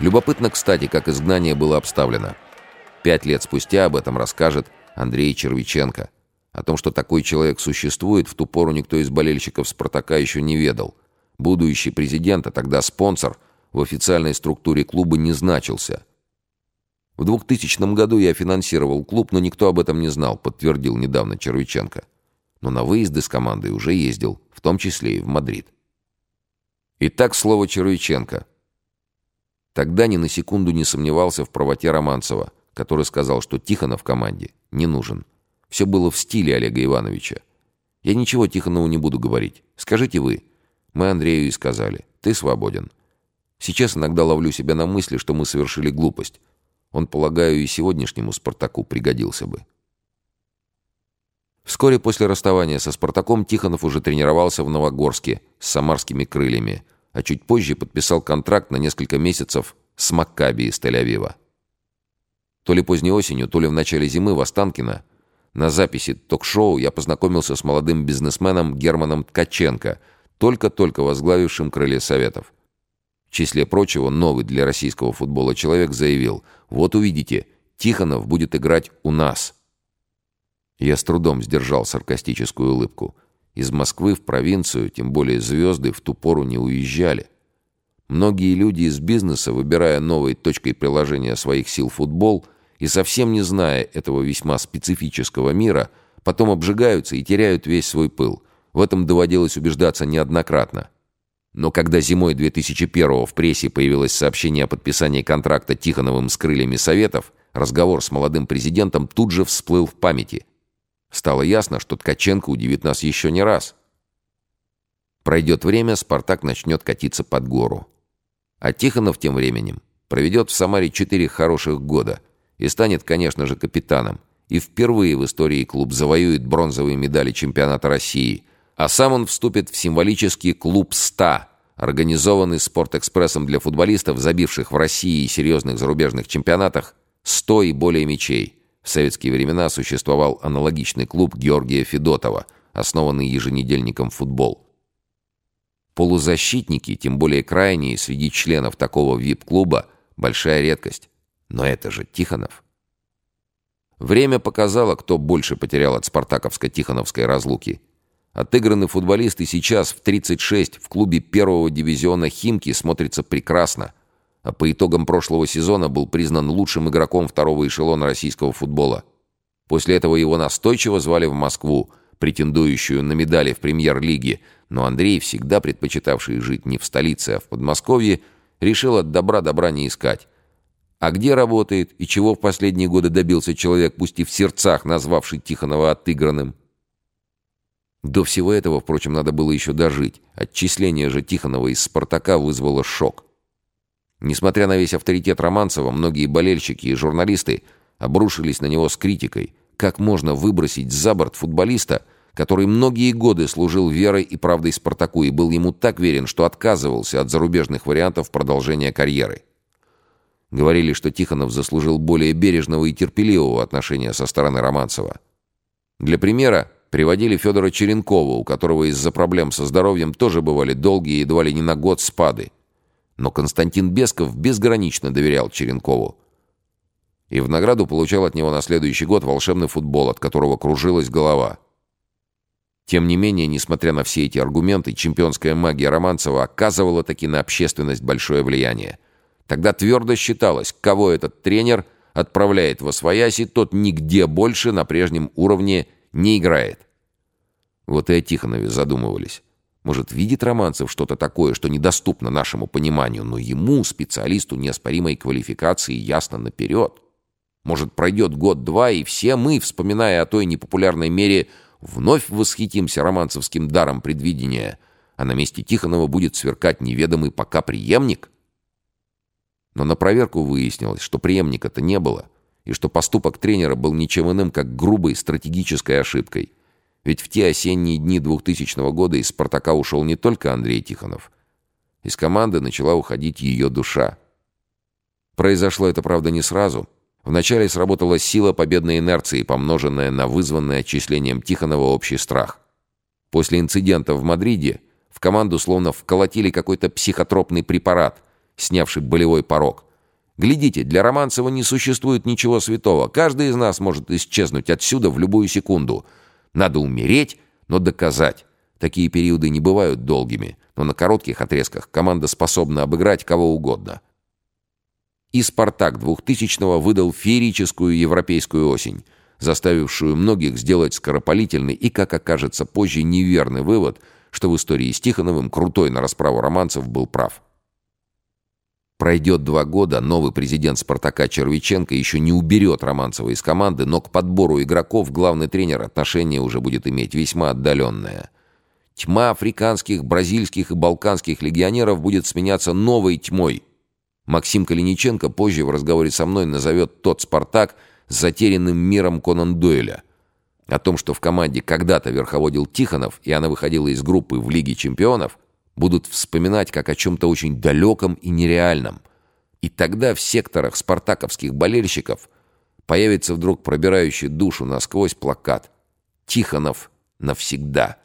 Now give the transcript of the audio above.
Любопытно, кстати, как изгнание было обставлено. Пять лет спустя об этом расскажет Андрей Червиченко. О том, что такой человек существует, в ту пору никто из болельщиков «Спартака» еще не ведал. Будущий президент, а тогда спонсор, в официальной структуре клуба не значился. В 2000 году я финансировал клуб, но никто об этом не знал, подтвердил недавно Червиченко. Но на выезды с командой уже ездил, в том числе и в Мадрид. Итак, слово Червиченко. Тогда ни на секунду не сомневался в правоте Романцева, который сказал, что Тихона в команде не нужен. Все было в стиле Олега Ивановича. Я ничего Тихонову не буду говорить. Скажите вы. Мы Андрею и сказали. Ты свободен. Сейчас иногда ловлю себя на мысли, что мы совершили глупость. Он, полагаю, и сегодняшнему «Спартаку» пригодился бы. Вскоре после расставания со «Спартаком» Тихонов уже тренировался в Новогорске с самарскими крыльями, а чуть позже подписал контракт на несколько месяцев с «Маккаби» из Тель-Авива. То ли поздней осенью, то ли в начале зимы в Останкино на записи ток-шоу я познакомился с молодым бизнесменом Германом Ткаченко, только-только возглавившим крылья Советов. В числе прочего, новый для российского футбола человек заявил, «Вот увидите, Тихонов будет играть у нас». Я с трудом сдержал саркастическую улыбку. Из Москвы в провинцию, тем более звезды, в ту пору не уезжали. Многие люди из бизнеса, выбирая новой точкой приложения своих сил футбол и совсем не зная этого весьма специфического мира, потом обжигаются и теряют весь свой пыл. В этом доводилось убеждаться неоднократно. Но когда зимой 2001-го в прессе появилось сообщение о подписании контракта Тихоновым с крыльями Советов, разговор с молодым президентом тут же всплыл в памяти. Стало ясно, что Ткаченко удивит нас еще не раз. Пройдет время, «Спартак» начнет катиться под гору. А Тихонов тем временем проведет в Самаре четыре хороших года и станет, конечно же, капитаном. И впервые в истории клуб завоюет бронзовые медали чемпионата России. А сам он вступит в символический клуб «100», организованный «Спортэкспрессом» для футболистов, забивших в России и серьезных зарубежных чемпионатах 100 и более мячей. В советские времена существовал аналогичный клуб Георгия Федотова, основанный еженедельником «Футбол». Полузащитники, тем более крайние, среди членов такого вип-клуба – большая редкость. Но это же Тихонов. Время показало, кто больше потерял от спартаковско-тихоновской разлуки. Отыгранный футболист и сейчас в 36 в клубе первого дивизиона «Химки» смотрится прекрасно, а по итогам прошлого сезона был признан лучшим игроком второго эшелона российского футбола. После этого его настойчиво звали в Москву, претендующую на медали в премьер-лиге, но Андрей, всегда предпочитавший жить не в столице, а в Подмосковье, решил от добра добра не искать. А где работает и чего в последние годы добился человек, пусть и в сердцах назвавший Тихонова отыгранным? До всего этого, впрочем, надо было еще дожить. Отчисление же Тихонова из «Спартака» вызвало шок. Несмотря на весь авторитет Романцева, многие болельщики и журналисты обрушились на него с критикой. Как можно выбросить за борт футболиста – который многие годы служил верой и правдой Спартаку и был ему так верен, что отказывался от зарубежных вариантов продолжения карьеры. Говорили, что Тихонов заслужил более бережного и терпеливого отношения со стороны Романцева. Для примера приводили Федора Черенкова, у которого из-за проблем со здоровьем тоже бывали долгие, едва ли не на год спады. Но Константин Бесков безгранично доверял Черенкову. И в награду получал от него на следующий год волшебный футбол, от которого кружилась голова – тем не менее, несмотря на все эти аргументы, чемпионская магия Романцева оказывала таки на общественность большое влияние. Тогда твердо считалось, кого этот тренер отправляет в Освояси, тот нигде больше на прежнем уровне не играет. Вот и о Тихонове задумывались. Может, видит Романцев что-то такое, что недоступно нашему пониманию, но ему, специалисту неоспоримой квалификации, ясно наперед. Может, пройдет год-два, и все мы, вспоминая о той непопулярной мере Вновь восхитимся романцевским даром предвидения, а на месте Тихонова будет сверкать неведомый пока преемник. Но на проверку выяснилось, что преемника-то не было, и что поступок тренера был ничем иным, как грубой стратегической ошибкой. Ведь в те осенние дни 2000 года из «Спартака» ушел не только Андрей Тихонов. Из команды начала уходить ее душа. Произошло это, правда, не сразу — Вначале сработала сила победной инерции, помноженная на вызванный отчислением Тихонова общий страх. После инцидента в Мадриде в команду словно вколотили какой-то психотропный препарат, снявший болевой порог. Глядите, для Романцева не существует ничего святого. Каждый из нас может исчезнуть отсюда в любую секунду. Надо умереть, но доказать. Такие периоды не бывают долгими, но на коротких отрезках команда способна обыграть кого угодно. И «Спартак» 2000-го выдал феерическую европейскую осень, заставившую многих сделать скоропалительный и, как окажется позже, неверный вывод, что в истории с Тихоновым крутой на расправу романцев был прав. Пройдет два года, новый президент «Спартака» Червиченко еще не уберет Романцева из команды, но к подбору игроков главный тренер отношение уже будет иметь весьма отдаленное. Тьма африканских, бразильских и балканских легионеров будет сменяться новой тьмой. Максим Калиниченко позже в разговоре со мной назовет тот «Спартак» с затерянным миром Конан Дойля. О том, что в команде когда-то верховодил Тихонов, и она выходила из группы в Лиге чемпионов – будут вспоминать как о чем-то очень далеком и нереальном. И тогда в секторах спартаковских болельщиков появится вдруг пробирающий душу насквозь плакат «Тихонов навсегда».